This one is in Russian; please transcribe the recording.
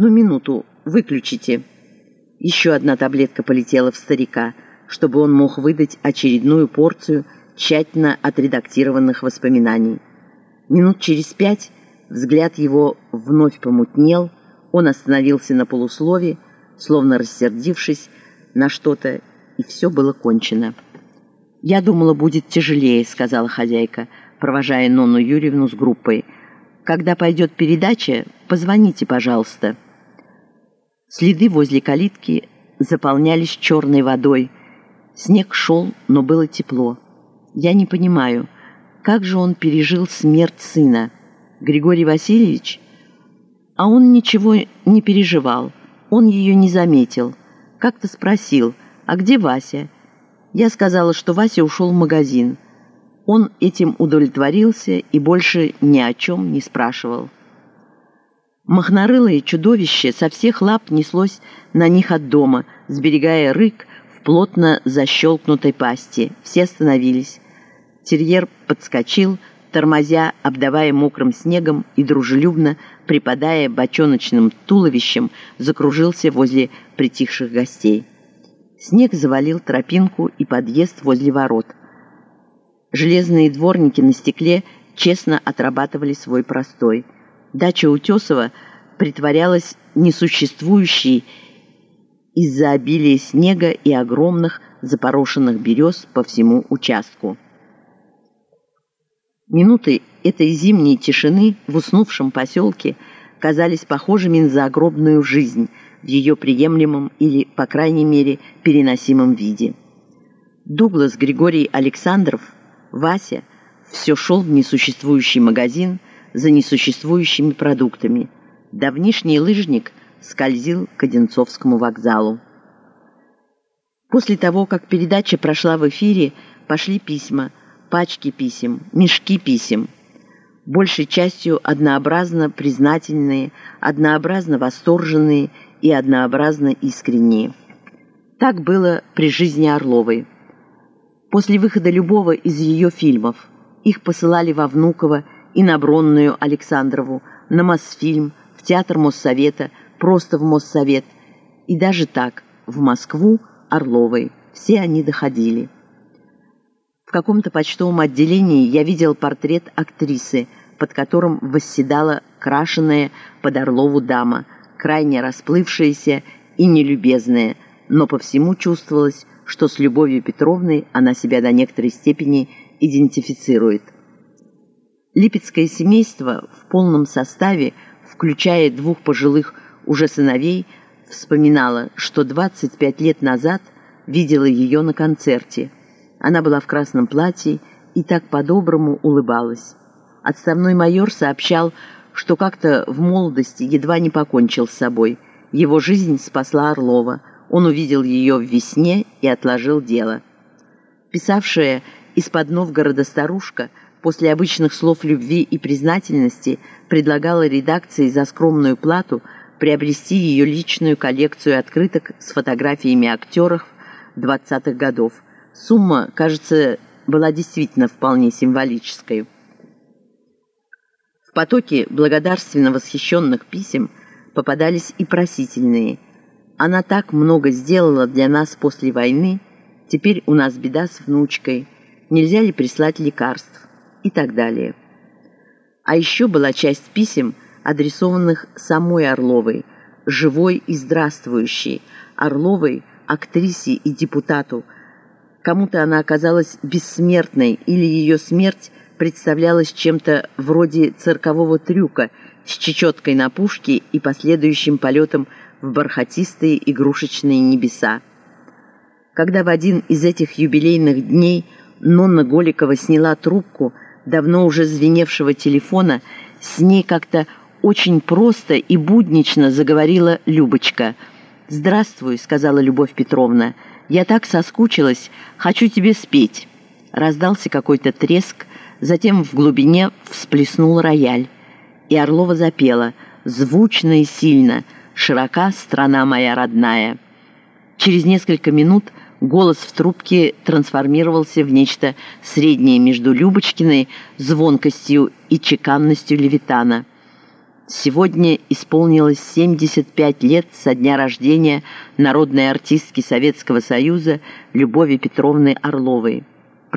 «Одну минуту, выключите». Еще одна таблетка полетела в старика, чтобы он мог выдать очередную порцию тщательно отредактированных воспоминаний. Минут через пять взгляд его вновь помутнел, он остановился на полуслове, словно рассердившись на что-то, и все было кончено. «Я думала, будет тяжелее», — сказала хозяйка, провожая Нонну Юрьевну с группой. «Когда пойдет передача, позвоните, пожалуйста». Следы возле калитки заполнялись черной водой. Снег шел, но было тепло. Я не понимаю, как же он пережил смерть сына? Григорий Васильевич? А он ничего не переживал. Он ее не заметил. Как-то спросил, а где Вася? Я сказала, что Вася ушел в магазин. Он этим удовлетворился и больше ни о чем не спрашивал. Махнорылое чудовище со всех лап неслось на них от дома, сберегая рык в плотно защелкнутой пасти. Все остановились. Терьер подскочил, тормозя, обдавая мокрым снегом и дружелюбно, припадая бочоночным туловищем, закружился возле притихших гостей. Снег завалил тропинку и подъезд возле ворот. Железные дворники на стекле честно отрабатывали свой простой – Дача Утесова притворялась несуществующей из-за обилия снега и огромных запорошенных берез по всему участку. Минуты этой зимней тишины в уснувшем поселке казались похожими на загробную жизнь в ее приемлемом или, по крайней мере, переносимом виде. Дуглас Григорий Александров, Вася, все шел в несуществующий магазин – за несуществующими продуктами. Давнишний лыжник скользил к Одинцовскому вокзалу. После того, как передача прошла в эфире, пошли письма, пачки писем, мешки писем. Большей частью однообразно признательные, однообразно восторженные и однообразно искренние. Так было при жизни Орловой. После выхода любого из ее фильмов их посылали во Внуково и на Бронную Александрову, на Мосфильм, в Театр Моссовета, просто в Моссовет, и даже так, в Москву, Орловой. Все они доходили. В каком-то почтовом отделении я видел портрет актрисы, под которым восседала крашеная под Орлову дама, крайне расплывшаяся и нелюбезная, но по всему чувствовалось, что с Любовью Петровной она себя до некоторой степени идентифицирует. Липецкое семейство в полном составе, включая двух пожилых уже сыновей, вспоминала, что 25 лет назад видела ее на концерте. Она была в красном платье и так по-доброму улыбалась. Отставной майор сообщал, что как-то в молодости едва не покончил с собой. Его жизнь спасла Орлова. Он увидел ее в весне и отложил дело. Писавшая из-под Новгорода старушка – после обычных слов любви и признательности предлагала редакции за скромную плату приобрести ее личную коллекцию открыток с фотографиями актеров 20-х годов. Сумма, кажется, была действительно вполне символической. В потоке благодарственно восхищенных писем попадались и просительные. Она так много сделала для нас после войны, теперь у нас беда с внучкой. Нельзя ли прислать лекарств? И так далее. А еще была часть писем, адресованных самой Орловой, живой и здравствующей, Орловой, актрисе и депутату. Кому-то она оказалась бессмертной, или ее смерть представлялась чем-то вроде циркового трюка с чечеткой на пушке и последующим полетом в бархатистые игрушечные небеса. Когда в один из этих юбилейных дней Нонна Голикова сняла трубку – давно уже звеневшего телефона, с ней как-то очень просто и буднично заговорила Любочка. «Здравствуй», — сказала Любовь Петровна. «Я так соскучилась, хочу тебе спеть». Раздался какой-то треск, затем в глубине всплеснул рояль. И Орлова запела «Звучно и сильно, широка страна моя родная». Через несколько минут голос в трубке трансформировался в нечто среднее между Любочкиной звонкостью и чеканностью Левитана. Сегодня исполнилось 75 лет со дня рождения народной артистки Советского Союза Любови Петровны Орловой –